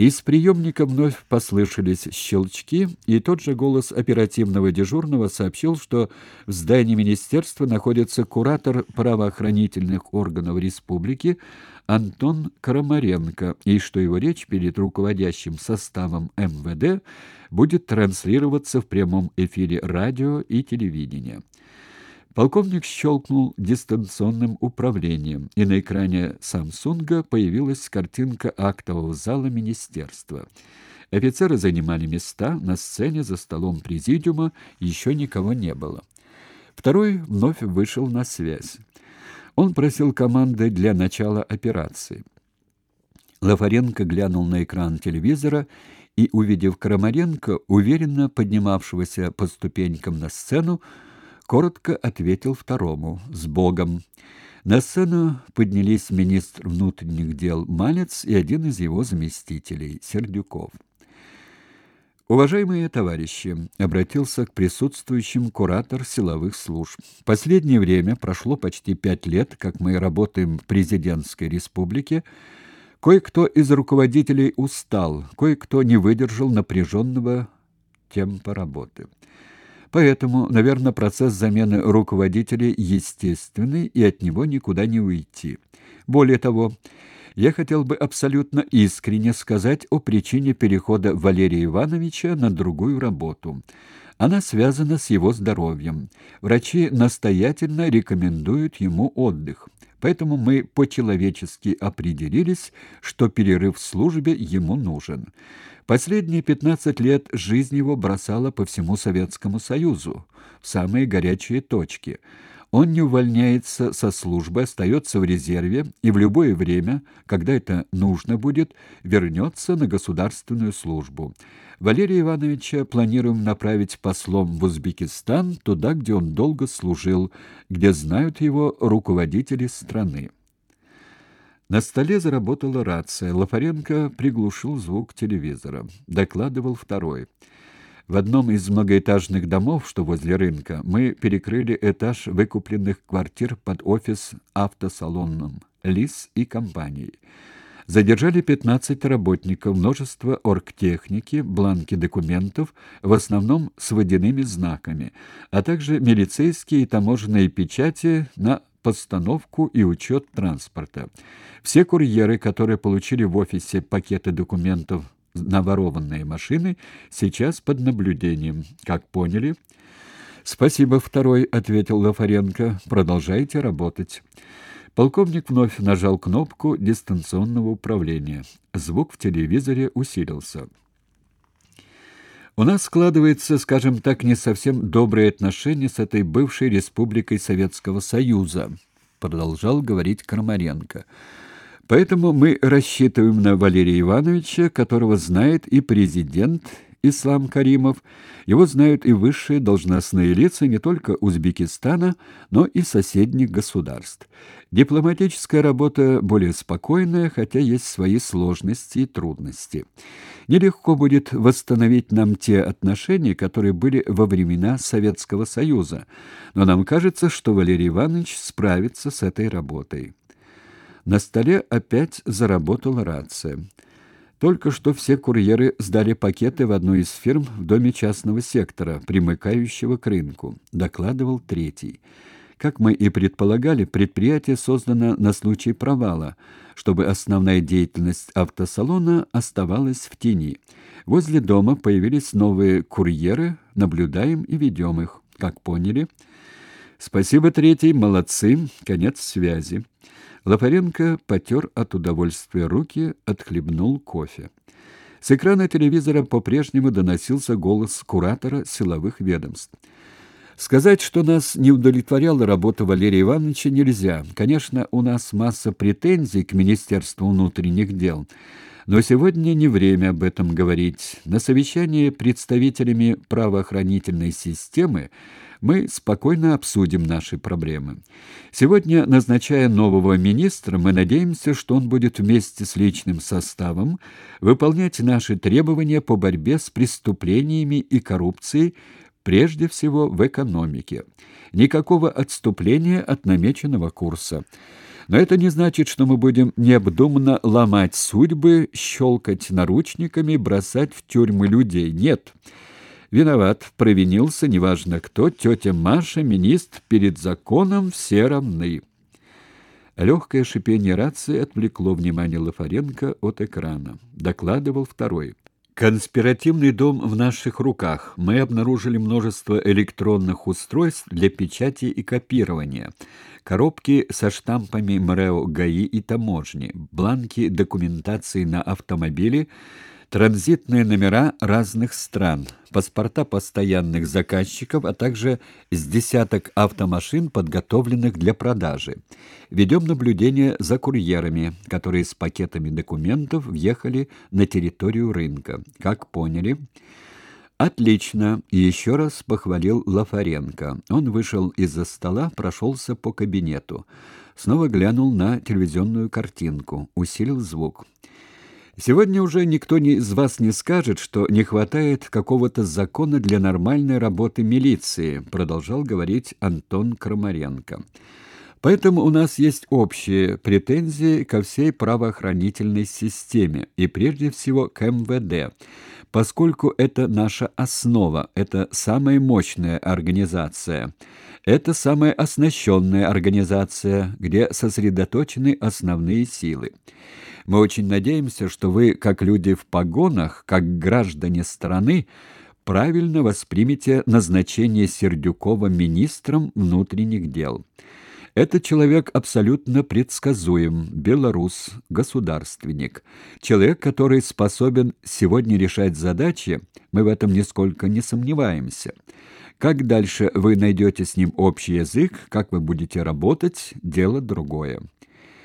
Из приемника вновь послышались щелчки, и тот же голос оперативного дежурного сообщил, что в здании министерства находится куратор правоохранительных органов республики Антон Крамаренко, и что его речь перед руководящим составом МВД будет транслироваться в прямом эфире радио и телевидения. Полковник щелкнул дистанционным управлением, и на экране Самсунга появилась картинка актового зала министерства. Офицеры занимали места, на сцене за столом президиума еще никого не было. Второй вновь вышел на связь. Он просил команды для начала операции. Лафаренко глянул на экран телевизора и, увидев Крамаренко, уверенно поднимавшегося по ступенькам на сцену, коротко ответил второму «С Богом!». На сцену поднялись министр внутренних дел Малец и один из его заместителей Сердюков. Уважаемые товарищи, обратился к присутствующим куратор силовых служб. Последнее время прошло почти пять лет, как мы работаем в президентской республике. Кое-кто из руководителей устал, кое-кто не выдержал напряженного темпа работы. Поэтому, наверное, процесс замены руководителей естественный, и от него никуда не уйти. Более того, я хотел бы абсолютно искренне сказать о причине перехода Валерия Ивановича на другую работу. Она связана с его здоровьем. Врачи настоятельно рекомендуют ему отдых. Поэтому мы по-человечески определились, что перерыв в службе ему нужен. Последние 15 лет жизнь его бросала по всему Советскому Союзу, в самые горячие точки. Он не увольняется со службы, остается в резерве и в любое время, когда это нужно будет, вернется на государственную службу. Валерия Ивановича планируем направить послом в Узбекистан, туда, где он долго служил, где знают его руководители страны. На столе заработала рация. Лафаренко приглушил звук телевизора. Докладывал второй. В одном из многоэтажных домов, что возле рынка, мы перекрыли этаж выкупленных квартир под офис автосалоном «Лис» и компанией. Задержали 15 работников, множество оргтехники, бланки документов, в основном с водяными знаками, а также милицейские и таможенные печати на постановку и учет транспорта. Все курьеры, которые получили в офисе пакеты документов на ворованные машины, сейчас под наблюдением. Как поняли? Спасибо, второй, ответил Лафаренко. Продолжайте работать. Полковник вновь нажал кнопку дистанционного управления. Звук в телевизоре усилился. У нас складывается, скажем так, не совсем добрые отношения с этой бывшей республикой Советского Союза, продолжал говорить Крамаренко. Поэтому мы рассчитываем на Валерия Ивановича, которого знает и президент, Ислам Каримов. Его знают и высшие должностные лица не только Узбекистана, но и соседних государств. Дипломатическая работа более спокойная, хотя есть свои сложности и трудности. Нелегко будет восстановить нам те отношения, которые были во времена Советского Союза, но нам кажется, что Валерий Иванович справится с этой работой. На столе опять заработала рация. Только что все курьеры сдали пакеты в одну из фирм в доме частного сектора, примыкающего к рынку, докладывал третий. Как мы и предполагали, предприятие создано на случай провала, чтобы основная деятельность автосалона оставалась в тени. Возле дома появились новые курьеры, наблюдаем и ведем их. Как поняли? Спасибо, третий, молодцы. Конец связи. Лапаренко потер от удовольствия руки, отхлебнул кофе. С экрана телевизора по-прежнему доносился голос куратора силовых ведомств. Сказать, что нас не удовлетворяла работа Валерия Ивановича, нельзя. Конечно, у нас масса претензий к Министерству внутренних дел, но сегодня не время об этом говорить. На совещании представителями правоохранительной системы мы спокойно обсудим наши проблемы. Сегодня, назначая нового министра, мы надеемся, что он будет вместе с личным составом выполнять наши требования по борьбе с преступлениями и коррупцией, прежде всего в экономике. Никакого отступления от намеченного курса. Но это не значит, что мы будем необдуманно ломать судьбы, щелкать наручниками, бросать в тюрьмы людей. Нет. Виноват, провинился, неважно кто, тетя Маша, министр, перед законом все равны. Легкое шипение рации отвлекло внимание Лафаренко от экрана. Докладывал второй. Конспиративный дом в наших руках. Мы обнаружили множество электронных устройств для печати и копирования. Коробки со штампами МРЭО ГАИ и таможни, бланки документации на автомобили – транзитные номера разных стран, паспорта постоянных заказчиков, а также с десяток автомашин, подготовленных для продажи. Ведем наблюдение за курьерами, которые с пакетами документов въехали на территорию рынка. Как поняли... Отлично, еще раз похвалил Лафаренко. Он вышел из-за стола, прошелся по кабинету. Снова глянул на телевизионную картинку, усилил звук. Сегодня уже никто из вас не скажет, что не хватает какого-то закона для нормальной работы милиции, продолжал говорить Антон Крамаренко. Поэтому у нас есть общие претензии ко всей правоохранительной системе и прежде всего к МВД, поскольку это наша основа, это самая мощная организация. Это самая оснащенная организация, где сосредоточены основные силы. Мы очень надеемся, что вы, как люди в погонах, как граждане страны, правильно воспримете назначение Сердюкова министром внутренних дел. Этот человек абсолютно предсказуем, белорус, государственник. Человек, который способен сегодня решать задачи, мы в этом нисколько не сомневаемся. Как дальше вы найдете с ним общий язык, как вы будете работать, дело другое.